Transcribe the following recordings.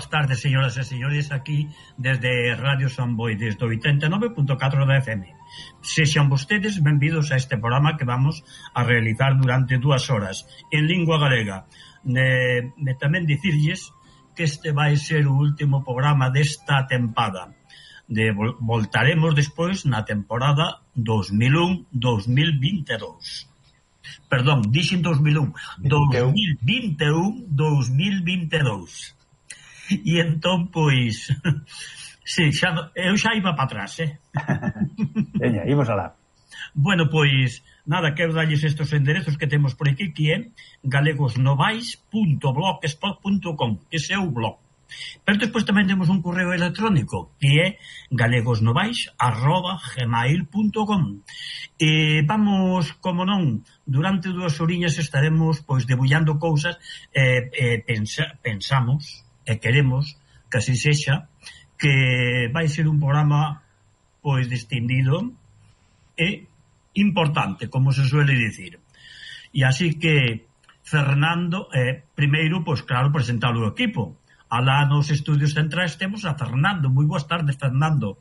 boas tardes, señoras e señores, aquí desde Radio San Boi, desde 89.4 da FM. Sexan vostedes benvidos a este programa que vamos a realizar durante dúas horas, en lingua galega. Eh, me tamén dicirlles que este vai ser o último programa desta tempada. De, voltaremos despois na temporada 2001-2022 perdón, dixen 2001, 2021, 2022. e entón, pois, sí, xa, eu xa iba para atrás, eh? Veña, imos alá. Bueno, pois, nada, quero dalles estes enderezos que temos por aquí, que é galegosnovais.blogspot.com, ese é o blog. Pero despois tamén temos un correo electrónico que é galegosnovais@gmail.com. E vamos, como non, durante dúas horiñas estaremos pois debullando cousas eh, eh pensa, pensamos e queremos que así sexa, que vai ser un programa pois distinguido e importante, como se suele dicir. E así que Fernando, eh, primeiro, pois claro, presentar o equipo. Alá nos estudios centrais temos a Fernando. Moi boas tardes, Fernando.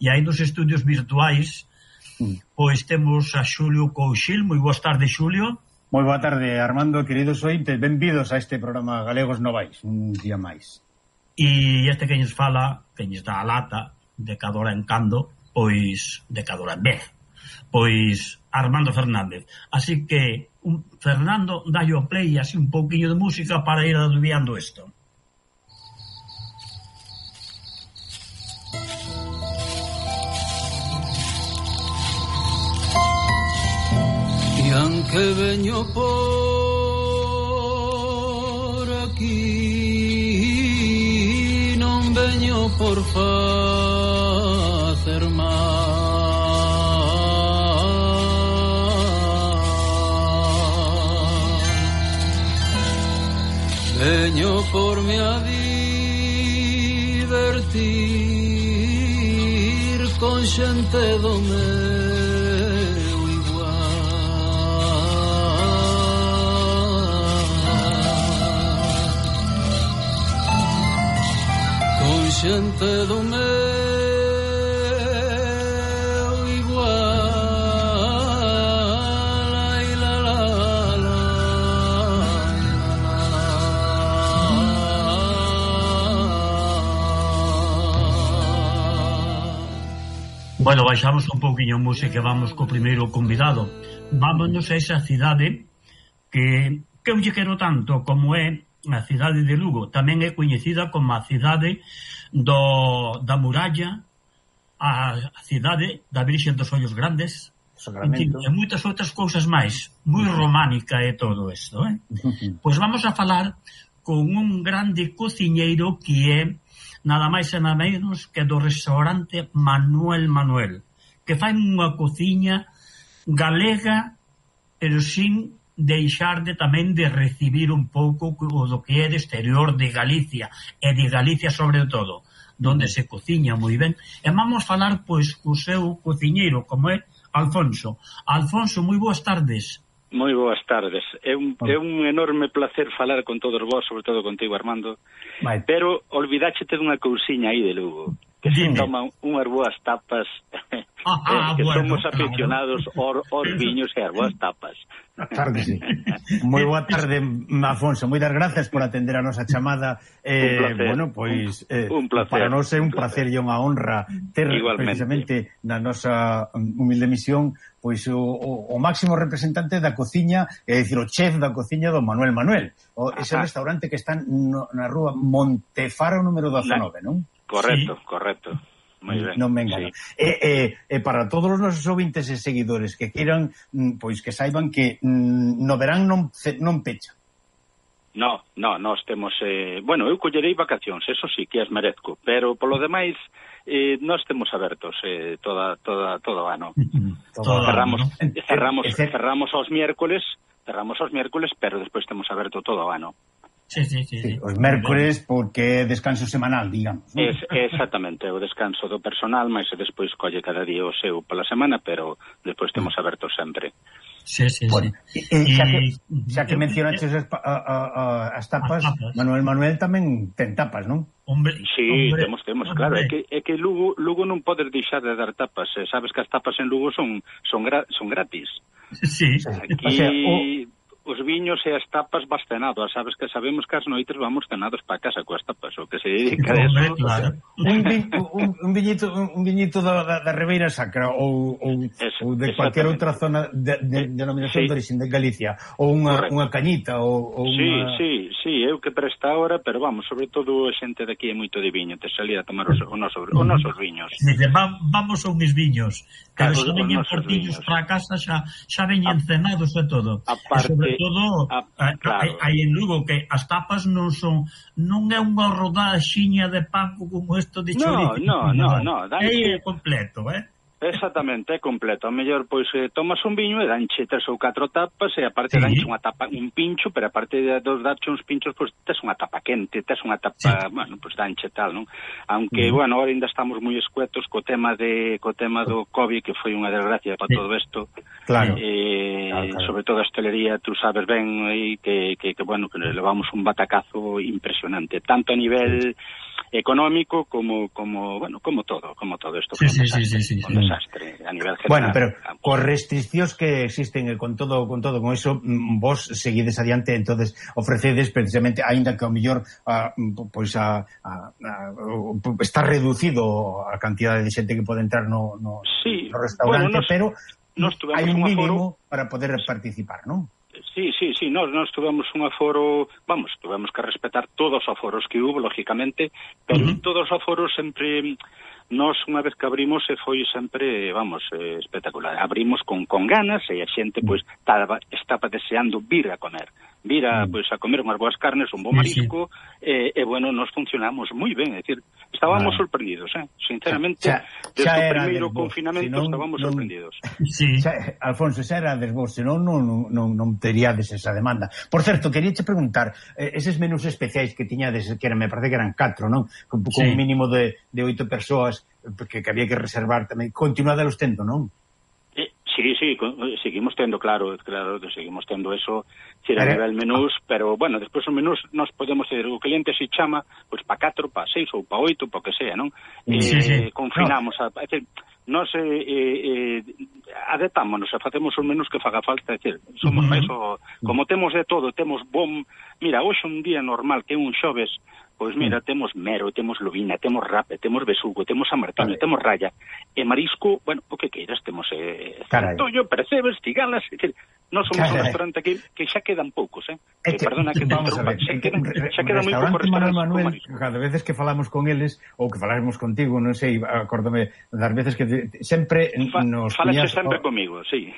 E aí nos estudios virtuais, mm. pois temos a Xulio Couchil. Moi boas tardes, Xulio. Moi boa tarde, Armando, queridos ointes, benvidos a este programa Galegos Novais, un día máis. E este que nos fala, que nos dá a lata, de cadora en cando, pois de cadora en vez. Pois Armando Fernández. Así que un, Fernando, dallo play así un pouquiño de música para ir adubiando isto. que veño por aquí non veño por facer mal veño por me a divertir con xente do meu xente do meu igual. Ai la la la Bueno, baixamos un pouquiño música e vamos co primeiro convidado. Vámonos a esa cidade que que eu lle quero tanto como é a cidade de Lugo, tamén é coñecida como a cidade do, da muralla a cidade da Virxen dos Ollos Grandes e moitas outras cousas máis moi románica e todo isto eh? pois vamos a falar con un grande cociñeiro que é nada máis e nada menos que do restaurante Manuel Manuel que fai unha cociña galega pero sin deixar de tamén de recibir un pouco o do que é de exterior de Galicia e de Galicia sobre todo donde se cociña moi ben. E vamos falar, pois, co seu cociñeiro, como é Alfonso. Alfonso, moi boas tardes. Moi boas tardes. É un, é un enorme placer falar con todos vos, sobre todo contigo, Armando. Vai. Pero olvidáchete dunha cousiña aí de Lugo que Dime. se toman unhas boas tapas ah, ah, eh, que bueno, somos aficionados claro. aos, aos viños e as boas tapas claro que sí moi boa tarde Afonso, moitas gracias por atender a nosa chamada eh, un placer, bueno, pois eh, un placer, para nós é un placer e unha honra ter Igualmente. precisamente na nosa humilde misión pois o, o, o máximo representante da cociña, é dicir, o chef da cociña do Manuel Manuel, o, ese Ajá. restaurante que está no, na rúa Montefaro número 19, non? Correcto, sí. correcto. Moi ben. Non me engano. Sí. E, e, e para todos os nosos ouvintes e seguidores que queiran, mm, pois que saiban que mm, no verán non non pecha. No, no, nós temos... Eh, bueno, eu collerei vacacións, eso sí que as merezco, pero polo demais eh, nós temos abertos eh, toda, toda, todo o ano. todo cerramos, ano, cerramos, cerramos aos miércoles, cerramos aos miércoles, pero despois temos aberto todo o ano. Sí, sí, sí, sí. Os mércores porque é descanso semanal, digamos. ¿no? Es, exactamente, o descanso do personal, mas despois colle cada día o seu pola semana, pero despois temos aberto sempre. Sí, sí, bueno, sí. E, xa que, xa que mencionaches as, a, a, as tapas, as tapas, Manuel Manuel tamén ten tapas, non? Hombre, sí, hombre, temos, temos, hombre. claro, é que, é que Lugo, Lugo non podes deixar de dar tapas, sabes que as tapas en Lugo son son, gra, son gratis. Sí, aquí... O sea, o os viños e as tapas vas cenado. Ah, sabes que sabemos que as noites vamos cenados para casa coas tapas, o que se dedica a eso. Claro. un, vi, un, un viñito, un viñito da, da, da Ribeira Sacra ou, ou, es, ou de cualquier outra zona de, de denominación sí. de origen de Galicia ou unha, unha cañita ou, ou sí, unha... Sí, sí, eu que presta ahora, pero vamos, sobre todo a xente aquí é moito de viño, te salía a tomar os, o noso, os nosos viños. Dice, va, vamos a unes viños, pero claro, xa veñen portillos para casa, xa, xa veñen cenados e todo. Aparte, sobre todo a, a, ah, ah, claro. hai en Lugo que as tapas non son non é unha rodaxiña de papo como isto de chorizo. No, no, no, no, no, é completo, eh? Exactamente, é completo. A mellor, pois, eh, tomas un viño e danche tres ou catro tapas e aparte sí. danche unha tapa, un pincho, pero aparte de dos darche uns pinchos, pois, tes unha tapa quente, tes unha tapa, sí. bueno, pois danche tal, non? Aunque, mm. bueno, ahora ainda estamos moi escuetos co tema de co tema do COVID, que foi unha desgracia para sí. todo isto. Claro. Eh, claro, claro. Sobre todo a hostelería, tú sabes ben, aí que, que, que, bueno, que levamos un batacazo impresionante, tanto a nivel... Sí económico como como bueno, como todo, como todo isto sí, sí, desastre, sí, sí, sí, desastre a nivel general. Bueno, pero ah, con restriccións que existen e con todo con todo con eso mm, vos seguides adiante, entonces ofrecedes precisamente aínda que ao mellor a, pois a, a, a está reducido a cantidade de xente que pode entrar no no, sí, no restaurante, bueno, nos, pero nos hai un mínimo para poder participar, non? Sí, sí, sí, nós, nós tuvemos un aforo, vamos, tuvemos que respetar todos os aforos que hubo, lógicamente, pero uh -huh. todos os aforos sempre, nós unha vez que abrimos e foi sempre, vamos, eh, espectacular. Abrimos con, con ganas e a xente, pois, estaba, estaba deseando vir a comer vir a, mm. pois, a comer unhas boas carnes, un bo marisco, sí, sí. e, eh, eh, bueno, nos funcionamos moi ben, é dicir, estábamos ah. sorprendidos, eh? sinceramente, xa, xa, xa desde o primeiro desvos, confinamento senón, estábamos non, sorprendidos. Sí. Xa, Alfonso, xa era desvos, senón non, non, non, non teríades esa demanda. Por certo, queríache preguntar, eh, eses menús especiais que tiñades, que era, me parece que eran 4, non? Con, con sí. un mínimo de, de oito persoas, eh, que, que había que reservar tamén, continuadelos tendo, non? Sí, sí, eh, seguimos tendo, claro, eh, claro, seguimos tendo eso, xera eh? nivel ah. menús, pero, bueno, despois o menús nos podemos ter, o cliente se chama, pois pa 4, pa 6 ou pa 8, pa que sea, non? Sí, eh, sí. Confinamos, no. a, é decir, nos eh, eh, eh adetámonos, facemos os menús que faga falta, é decir, somos uh -huh. eso, como temos de todo, temos bom, mira, hoxe un día normal que un xoves Pois mira, mm. temos mero, temos lubina, temos rape, temos besugo, temos amartiño, vale. temos raya, e marisco, bueno, o que queiras, temos eh, centollo, percebes, cigalas, é dicir, non somos Carai. un restaurante eh. que, que xa quedan poucos, eh? Este, perdona que vamos a ver, xa eh, quedan, xa quedan moi poucos restaurantes Manuel, cada veces que falamos con eles ou que falamos contigo, non sei, acórdame das veces que te, sempre Fa, nos Falaxe puñas, sempre o, comigo, sí.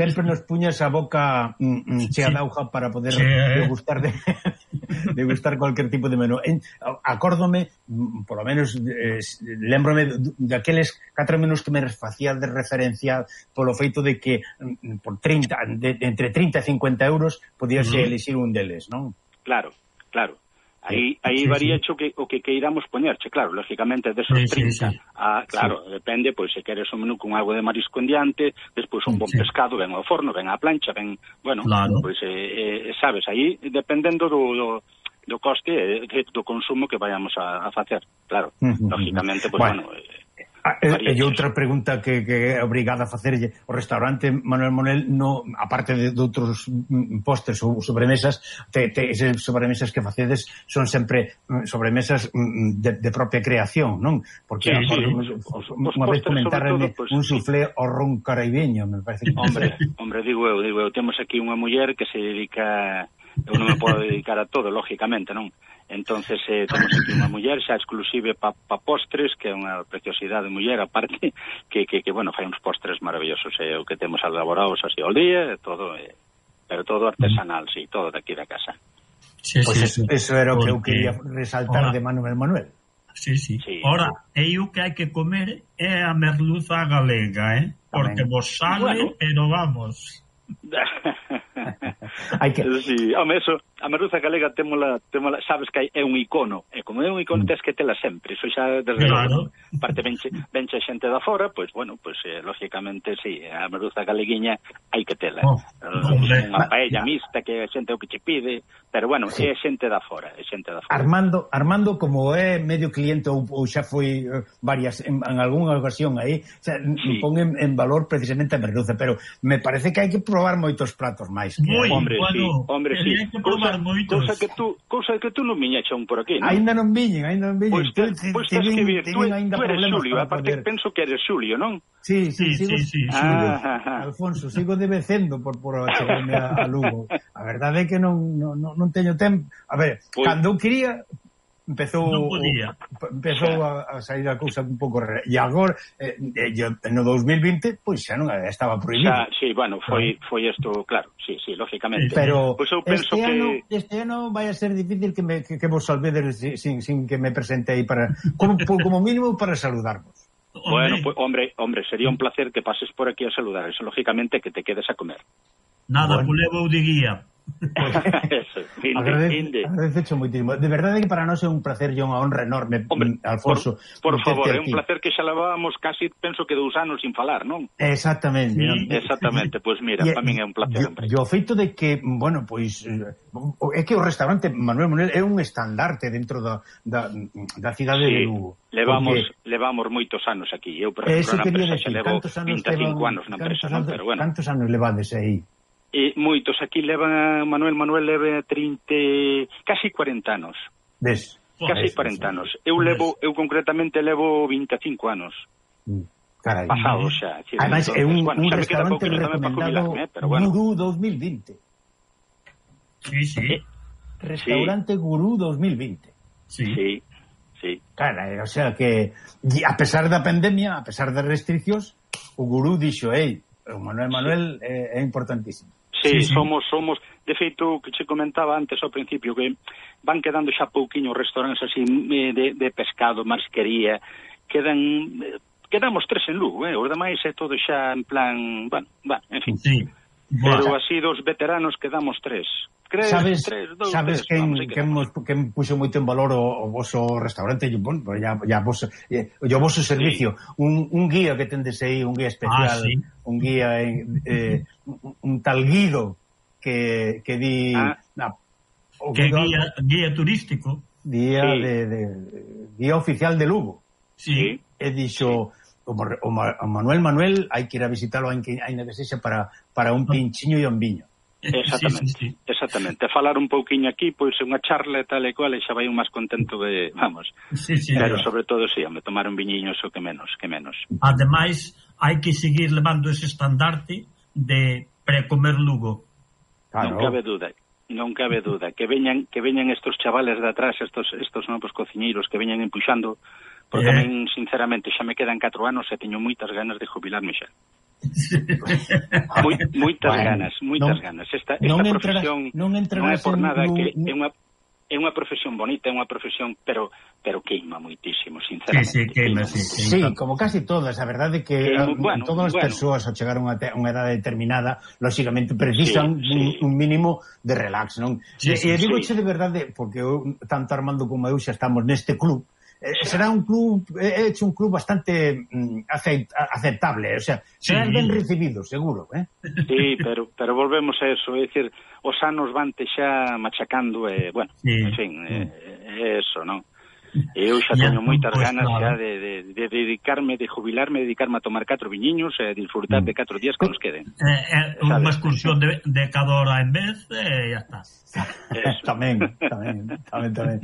sempre nos puñas a boca mm, mm, chea sí. dauja para poder sí, degustar de de gustar cualquier tipo de menú. En, acórdome, mm, polo menos, eh, lembrome daqueles catro menús que me facía de referencia polo feito de que mm, por 30, de, entre 30 e 50 euros podías uh -huh. elixir un deles, non? Claro, claro. Aí, aí sí, varía sí. o que, o que queiramos poñerche, claro, lógicamente desos sí, 30 sí, sí. A, ah, claro, sí. depende, pois se queres un menú con algo de marisco en diante despois un bon sí. pescado, ben ao forno, ben á plancha ben, bueno, claro. pois eh, eh, sabes, aí dependendo do, do do coste e do consumo que vayamos a, a facer, claro, uh -huh, lógicamente, pois, bueno, bueno eh, Ah, eh, e, e outra pregunta que, que é obrigada a facerlle o restaurante Manuel Monel no, aparte de, de outros mm, mm, postres ou sobremesas te, te, esas sobremesas que facedes son sempre mm, sobremesas de, de propia creación non? porque sí, sí. unha vez comentaranme pues, un suflé ao ron caraibeño me parece que hombre, hombre digo eu, digo eu temos aquí unha muller que se dedica eu non me podo dedicar a todo, lógicamente, non? entonces eh, temos aquí unha muller xa exclusive pa, pa postres que é unha preciosidade muller aparte que, que, que bueno, fai uns postres maravillosos eh, o que temos elaborados así ao día todo, eh, pero todo artesanal sí, todo daqui da casa sí, pois pues sí, eso, sí. eso era o que eu quería resaltar Ora. de Manuel Manuel Sí, sí. sí. Ora, e o que hai que comer é a merluza galega, eh? Porque Tamén. vos sale, bueno. pero vamos. hai que... Sí, home, eso, a merluza galega témola, témola, sabes que é un icono, e como é un icono mm. tens que tela sempre, iso xa desde claro. Logo, parte venche, venche xente da fora, pois, bueno, pois, eh, lógicamente, sí, a merluza galeguiña hai que tela. Oh, eh, unha paella mista que a xente o que che pide, pero, bueno, sí. é xente da fora, é xente da fora. Armando, Armando como é medio cliente ou, ou xa foi eh, varias, en, en algunha ocasión aí, xa, sí. pon en, en valor precisamente a merluza, pero me parece que hai que probar moitos platos máis. Que Moi Oi, hombre, bueno, sí, hombre, sí. Que cosa, moitos. cosa, que tú, cosa que tú non viñecha un por aquí, non? Ainda non viñen, ainda non viñen. Pois, pues, te, pois tens que vir, tú, tú eres Xulio, aparte poder. penso que eres Xulio, non? Sí, sí, sí, sigo, sí, sí, ah, Xulio, ah, Alfonso, sigo debecendo por, por a, a Lugo. A verdade é que non, non, non teño tempo. A ver, pues, cando eu quería, empezou non podía. empezou a, a sair a cousa un pouco e agora eh, eh, yo, no 2020 pois xa non estaba prohibido. Xa, sí, bueno, foi foi isto, claro, sí, sí, lógicamente. Pero pois eu penso este que ano, este ano vai a ser difícil que me que, que vos salvedes sin, sin que me presente aí para como como mínimo para saludarvos. Bueno, pues, hombre, hombre, sería un placer que pases por aquí a saludar, eso lógicamente que te quedes a comer. Nada, bueno. pois levo de guía. Eso, finde, Agradez, finde. agradececho moitísimo. De verdade que para nós é un placer e unha honra enorme, Hombre, Alfonso. Por, por favor, é un placer que xa levábamos casi, penso que dous anos sin falar, non? Exactamente. Sí, non? Exactamente, pois pues mira, para min é un placer. E yo feito de que, bueno, pois pues, é que o restaurante Manuel Monel é un estandarte dentro da, da, da cidade sí, de Lugo. Levamos, porque... levamos moitos anos aquí. Eu, por exemplo, na empresa xa levo 25 anos, anos na empresa, non? Pero bueno. Cantos anos levades aí? E moitos aquí levan Manuel Manuel leva 30 casi 40 anos. Ves. Casi 40 anos. Eu levo eu concretamente levo 25 anos. Mm. Carai. Pasado xa. Decir, Además, é un, bueno, un restaurante pouco, recomendado eh, pero bueno. Gurú 2020. Sí, sí. Eh, restaurante sí. Gurú 2020. Sí. Sí. Sí. Cara, o sea que a pesar da pandemia, a pesar das restriccións, o gurú dixo, "Ei, o Manuel Manuel sí. é, é importantísimo." Sí, sí, somos, somos, de feito, que che comentaba antes ao principio, que van quedando xa pouquiños restaurantes así eh, de, de pescado, marisquería, quedan, eh, quedamos tres en Lugo, eh? os demais é todo xa en plan, bueno, va, en fin. Sí. Pero así dos veteranos quedamos tres. Tres, sabes, tres, dos, sabes tres, quen, vamos, quen, mos, quen puxo moito en valor o, o voso restaurante bon, ya, ya vos, eh, o voso servicio sí. un, un guía que tendes aí un guía ah, especial ah, sí. un guía eh, eh, un tal guido que, que di ah. na, o que guido, guía, guía turístico guía sí. de, de, guía oficial de Lugo sí. e dixo sí o, o, o Manuel Manuel hai que ir a visitarlo hai que, hai que sexa para, para un ah. pinchiño e un viño Exactamente, sí, sí, sí. exactamente. Falar un pouquiño aquí, pois unha charla e tal e cual, e xa vai un máis contento de, vamos. Sí, sí, Pero claro. sobre todo, sí, me tomar un viñiño eso que menos, que menos. Ademais, hai que seguir levando ese estandarte de precomer Lugo. Claro. Non cabe duda. non cabe duda que veñan que veñan estos chavales de atrás, estos estos novos cociñeiros que veñan empuxando, porque eh. a min sinceramente xa me quedan 4 anos e teño moitas ganas de jubilarme xa. Moi, moitas bueno, ganas, moitas non, ganas. Esta, esta non profesión non, entrarás non é por nada en, que é unha é unha profesión bonita, é unha profesión, pero pero queima moitísimo, sinceramente. Sí, sí, queima, sí, queima. sí, como casi todas, a verdade é que eh, ah, bueno, todas as bueno. persoas ao chegar a unha, unha edade determinada, lógicamente precisan sí, sí. Un, un mínimo de relax, non? Sí, e, sí, e digo sí. de verdade, porque eu, tanto Armando como eu xa estamos neste club, Eh, será un club eh, eh, é hecho un club bastante mm, aceptable, o sea, será sí. ben recibido, seguro, eh? Sí, pero pero volvemos a eso, é dicir, os anos vante xa machacando e, eh, bueno, sí. en fin, é, eh, é eso, non? E eu xa teño moitas pois ganas xa de, de, de dedicarme, de jubilarme, dedicarme a tomar catro viñiños e a disfrutar de mm. catro días que nos queden. Eh, eh, unha excursión de, de cada hora en vez e eh, ya está. tamén, tamén, tamén, tamén.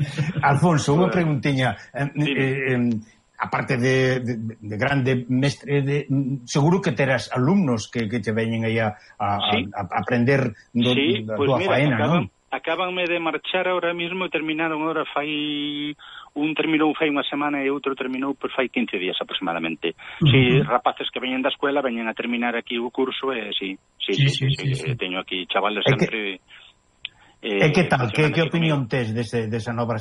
Alfonso, unha preguntiña. Eh, eh, eh, aparte de, de, de grande mestre, de, mm, seguro que terás alumnos que, que te veñen aí a, a, sí. a, a aprender do, sí, da pues tua mira, faena, acaban, non? acabanme de marchar ahora mismo e terminaron ahora fai un terminou fai unha semana e outro terminou por fai 15 días aproximadamente. Uh -huh. Si rapaces que veñen da escuela veñen a terminar aquí o curso e si, si, si, si, si, teño aquí chavales sempre... Eh, e que eh, tal? Que, que opinión tes dese, desa nova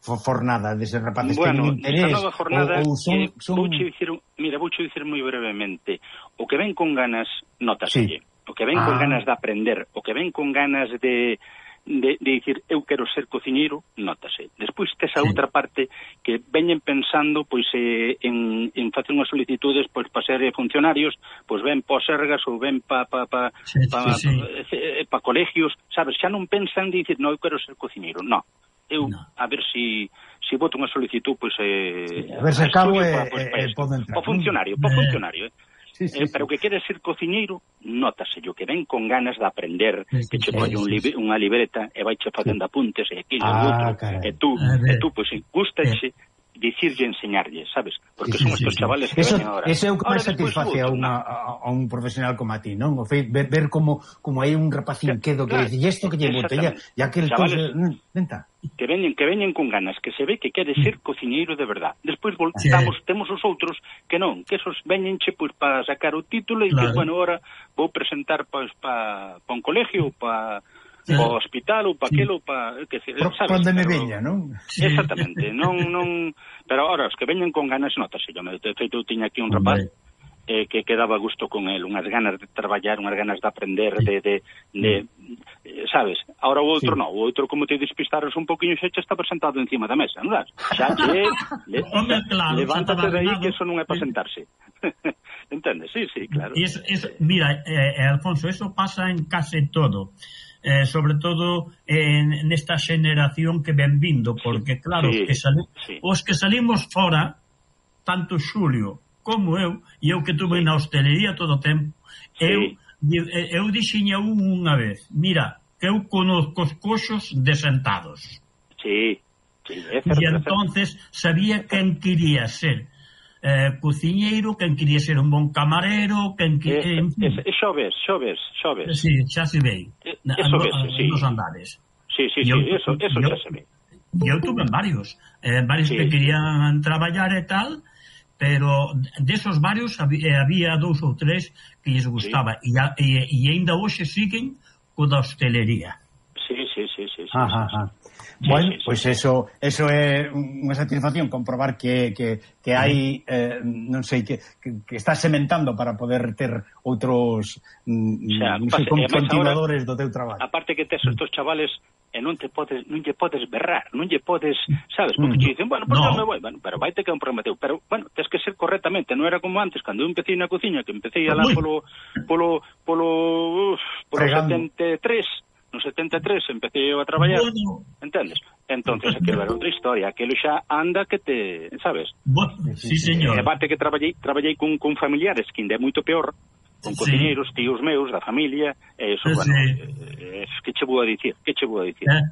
fornada, dese rapaces bueno, que non interés? nova jornada, ou, ou son, eh, son... Vouche dicir, mira, vouche dicir moi brevemente, o que ven con ganas, notaselle. Sí. O que ven ah. con ganas de aprender, o que ven con ganas de, de, de dicir eu quero ser cociñeiro, notase. Despois tes a sí. outra parte que veñen pensando pois eh, en, en facer unhas solicitudes pois para ser eh, funcionarios, pois ben pa sergas ou ben pa pa pa, sí, pa, sí, sí. Eh, pa, eh, pa colegios, sabes, xa non pensan de dicir, no, eu quero ser cociñeiro, no. Eu no. a ver si si voto unha solicitud pois eh, sí, a ver se acabo e eh, eh, podo entrar. pa funcionario, eh. funcionario, eh sí, sí, eh, pero que queres ser cociñeiro, nótaselle que ven con ganas de aprender, sí, que che sí, colle sí, un libe, unha libreta e vai che facendo apuntes e aquilo ah, e outro, e tú, e tú pois pues, gustache dicirlle enseñarlle, sabes? Porque sí, son sí, estos sí, chavales que eso, ahora. Ese é o que máis satisface a, una, a, a un profesional como a ti, non? O fe, ver, ver como como hai un rapacín quedo que claro, dice, isto que lle bote, ya, ya que el chavales, mm, venta. Que veñen, que veñen con ganas, que se ve que quere mm. ser cociñeiro de verdad. Despois voltamos, sí. temos os outros que non, que esos veñenche pois para sacar o título e claro. que, bueno, ahora vou presentar pois para pa un colegio, para o hospital ou pa sí. aquilo pa eh, que se, Pro, sabes, cando me veña, non? Sí. Exactamente, non non, pero ahora os que veñen con ganas notas, yo me de feito eu tiña aquí un rapaz Hombre. Eh, que quedaba gusto con el, unhas ganas de traballar, unhas ganas de aprender, sí. de, de, de eh, sabes, ahora o outro sí. non, o outro como te despistaras un poquinho xa está presentado encima da mesa, non das? Xa che, le, Hombre, claro, levántate de aí que eso non é para sentarse. Entendes? Sí, sí, claro. Es, es, mira, eh, eh, Alfonso, eso pasa en case todo eh, sobre todo en, nesta xeneración que ven vindo, porque claro, sí, que sali sí. os que salimos fora, tanto Xulio como eu, e eu que tuve sí. na hostelería todo o tempo, sí. eu, eu dixiña unha vez, mira, que eu conozco os coxos de sentados. Sí, sí, é certo, e entonces sabía quen quería ser, eh, cociñeiro, quen quería ser un bon camarero, quen que... Eh, en fin. eh, eh xoves, xoves. sí, xa se vei. Eh, eso ves, sí. Nos andares. Sí, sí, sí, eu, eso, eso eu, xa se vei. Eu tuve varios, eh, varios sí. que querían traballar e tal, pero desos varios eh, había, había dous ou tres que lles gustaba sí. e, e, e ainda hoxe siguen co da hostelería. Sí, sí, sí, sí. sí, ajá, sí, sí. Ajá. Bueno, sí, sí. pois eso, eso é unha satisfacción comprobar que, que, que hai, eh, non sei, que, que, que está sementando para poder ter outros mm, o sea, mm, non sei, pase, continuadores ahora, do teu traballo. Aparte que tes estos chavales e non te podes non lle podes berrar, non lle podes, sabes, porque mm. dicen, bueno, pues no. me voy, bueno, pero vai te que teu, pero bueno, tes que ser correctamente, non era como antes cando eu empecé na cociña, que empecé a lá polo polo polo, polo, polo 73 No 73 empecé eu a traballar, bueno. entendes? Entonces aquilo era outra historia, aquilo xa anda que te, sabes? Bueno, sí, señor. E aparte que traballei, traballei con, con familiares, que ainda é moito peor, con cociñeiros, tíos meus, da familia, e eso, sí. bueno, eh, que che vou a dicir, que che vou a dicir. Eh?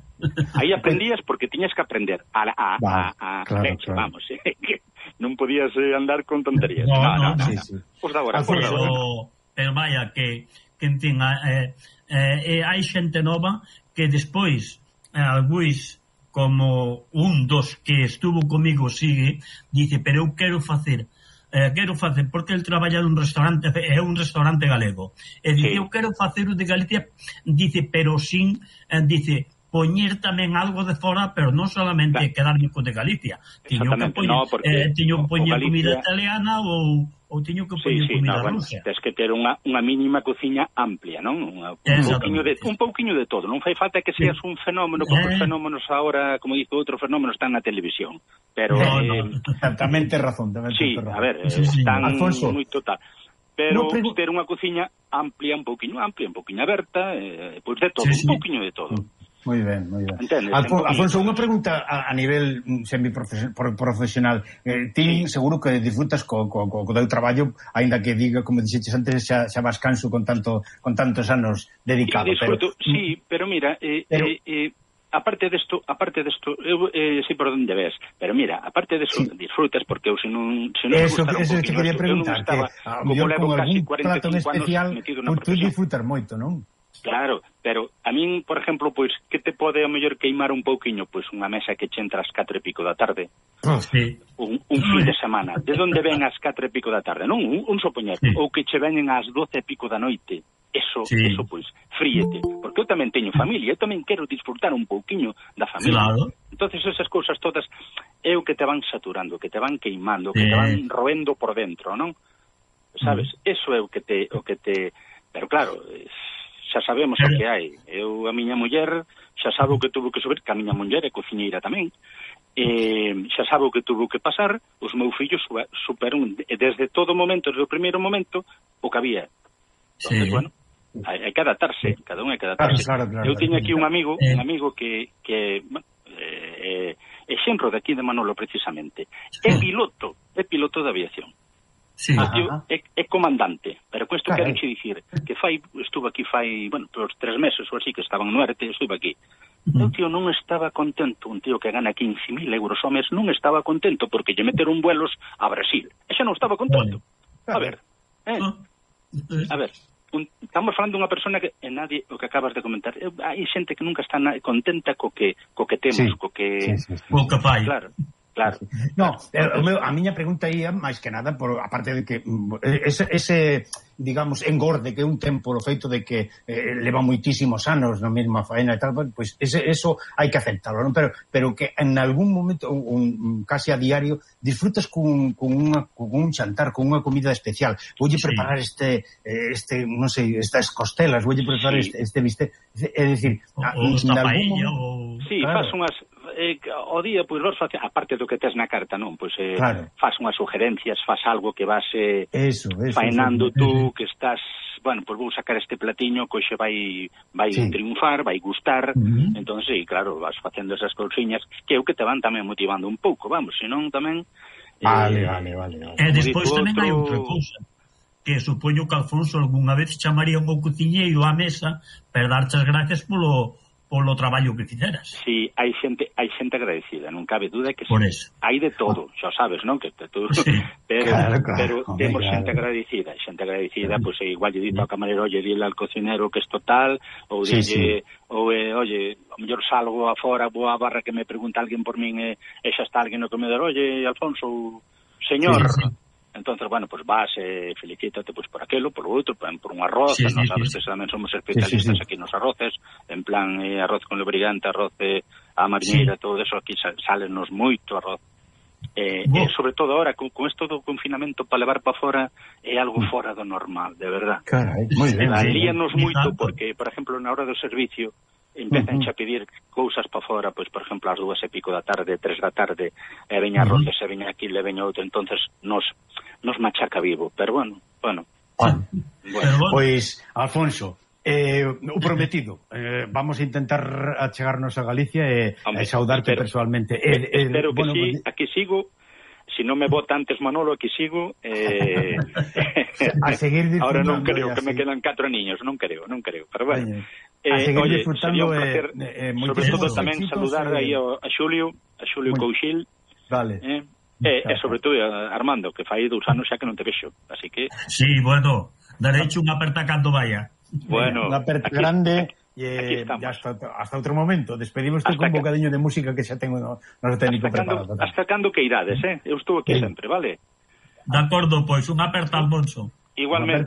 Aí aprendías porque tiñas que aprender a a Va, a, a claro, leche, claro. vamos, eh, que non podías eh, andar con tonterías. No, no, no, no, no, sí, no. Sí. Pues pois agora, pues, pois pero, pero vaya que que en fin, eh, eh, eh, hai xente nova que despois eh, algúis como un dos que estuvo comigo sigue, dice, pero eu quero facer eh, quero facer, porque el traballa nun restaurante, é un restaurante galego. E dice, sí. eu quero facer o de Galicia, dice, pero sin, eh, dice, poñer tamén algo de fora, pero non solamente claro. quedarme co de Galicia. Tiño que poñer, no, porque eh, tiño que poñer Galicia... comida italiana ou ou teño que poñer sí, sí, comida no, bueno, rusa. Tens que ter unha, unha mínima cociña amplia, non? Unha, un, pouquiño de, un pouquiño de todo. Non fai falta que seas un fenómeno, porque eh... os fenómenos agora, como dixo outro fenómeno, están na televisión. Pero... No, eh... no, tamén razón. Tamén sí, razón. a ver, eh, sí, sí. están Alfonso. moito tal pero no pregu... ter unha cociña amplia, un pouquiño amplia, un pouquiño aberta, eh, pois de todo, sí, sí. un pouquiño de todo. Mm. Moi ben, moi ben. Entendes? Alfo, Alfonso, unha pregunta a, a nivel mm, semiprofesional. Eh, ti seguro que disfrutas co, co, co, co teu traballo, aínda que diga, como dixetes antes, xa, xa vas canso con tanto con tantos anos dedicado. Eu disfruto, pero... sí, pero mira, eh, eh pero... eh, eh aparte desto, aparte desto, eu eh, sei por onde ves, pero mira, aparte de eso, sí. disfrutas porque eu se non se non eso, me eso te quería preguntar, eu non estaba, que, como levo casi 45 anos metido na profesión. Tú disfrutas moito, non? Claro, pero a min, por exemplo, pois que te pode a mellor queimar un pouquiño, pois unha mesa que che entra ás 4 e pico da tarde. Ah, sí. Un, un fin de semana. De onde ven ás 4 e pico da tarde? Non, un, un sopoñer. Sí. Ou que che veñen ás 12 e pico da noite. Eso, sí. eso pois, fríete. Porque eu tamén teño familia, eu tamén quero disfrutar un pouquiño da familia. Claro. entonces esas cousas todas é o que te van saturando, que te van queimando, que te van roendo por dentro, non? Sabes? Mm. Eso é o que te... O que te... Pero claro, es xa sabemos o que eh. hai. Eu, a miña muller, xa sabe o que tuvo que subir, que a miña muller é cociñeira tamén, e xa sabe o que tuvo que pasar, os meus fillos superan desde todo momento, desde o primeiro momento, o que había. Entonces, sí. bueno, hai, hai que adaptarse, cada un hai que adaptarse. Claro, claro, claro, Eu tiño aquí un amigo, eh. un amigo que, que bueno, eh, exemplo de aquí de Manolo precisamente. É piloto, é piloto de aviación. Sí, o tío, é, é comandante. Pois tu ah, quero che eh. dicir que fai estuve aquí fai, bueno, por tres meses ou así que estaban no arte, estuve aquí. O tío non estaba contento, un tío que gana 15.000 euros ao mes non estaba contento porque lle meteron vuelos a Brasil. E xa non estaba contento. A ver, eh? Ah, a ver, un, estamos falando dunha persona que e nadie o que acabas de comentar hai xente que nunca está na, contenta co que co que temos sí, co que sí, sí, sí. que fai claro Claro. No, claro. Meu, a miña pregunta ia máis que nada por a parte de que mm, ese, ese digamos engorde que un tempo o feito de que eh, leva moitísimos anos na mesma faena e tal, pois pues, ese eso hai que aceptarlo, non? Pero pero que en algún momento un, un casi a diario disfrutas cun con unha con un chantar, con unha comida especial. Voulle sí. preparar este eh, este non sei, estas costelas, voulle preparar sí. este, este bistec, é dicir, o, na, o na algún momento, o... Sí, claro. fas unhas eh, o día, pois vos face, aparte do que tes na carta, non? Pois eh, claro. faz unhas sugerencias, faz algo que vas eh, eso, eso, faenando eso. tú, que estás bueno, pois vou sacar este platiño que hoxe vai vai sí. triunfar, vai gustar. Uh -huh. Entón, sí, claro, vas facendo esas cousiñas que é o que te van tamén motivando un pouco, vamos, senón tamén Vale, eh, vale, vale, vale. E despois tamén outro... hai outra cousa que supoño que Alfonso algunha vez chamaría un cociñeiro á mesa para darche as gracias polo polo traballo que fixeras. Si, sí, hai xente hai xente agradecida, non cabe dúda que Por sí. hai de todo, ah. xa sabes, non? Que tú, sí. pero claro, claro. pero temos claro. xente agradecida, xente agradecida, pois pues, igual lle dito ao camarero, lle dile al cocinero que isto tal ou sí, dille sí. ou eh, oye, a mellor salgo afora, vou á barra que me pregunta alguén por min e, eh, e xa está alguén no comedor, oye, Alfonso, señor, sí, sí Entonces, bueno, pues vas eh, felicítate pues por aquelo, por outro, por, por un arroz, sí, non sabes sí, que tamén somos especialistas sí, sí. aquí nos arroces, en plan eh, arroz con lubricante, arroz eh, a mariñeira, sí. todo eso aquí salenos moito arroz. Eh, wow. eh, sobre todo ahora, con, con esto do confinamento para levar para fora é algo mm. fora do normal, de verdad. Carai, moi ben. Valíanos moito porque, por exemplo, na hora do servicio, empezan uh -huh. a pedir cousas para fora, pois, por exemplo, ás dúas e pico da tarde, tres da tarde, e veña arroz, uh -huh. e veña aquí, e veña outro, entonces nos, nos machaca vivo, pero bueno, bueno. Bueno, bueno. pois, Alfonso, Eh, o prometido, eh, vamos a intentar achegarnos a Galicia e, Hombre, e saudarte espero, personalmente. Eh, eh, espero que bueno, sí, aquí sigo, si non me vota antes Manolo, aquí sigo. Eh... a seguir Ahora non creo, que así. me quedan catro niños, non creo, non creo, pero bueno. Oye. Eh, oye, sería un placer, eh, eh, sobre todo tamén saludar eh, aí ao, a Xulio, a Xulio muy... Couchil. Vale. Eh, e, e eh, eh, sobre todo a Armando, que fai dous anos xa que non te vexo, así que... Sí, bueno, darei unha aperta cando vaya. Bueno, unha aperta aquí, grande e hasta, hasta outro momento. Despedimos hasta con un bocadiño de música que xa tengo no, no técnico hasta preparado. Cando, hasta cando que irades, eh? Eu estou aquí sí. sempre, vale? De acordo, pois, unha aperta, Alfonso. Igualmente.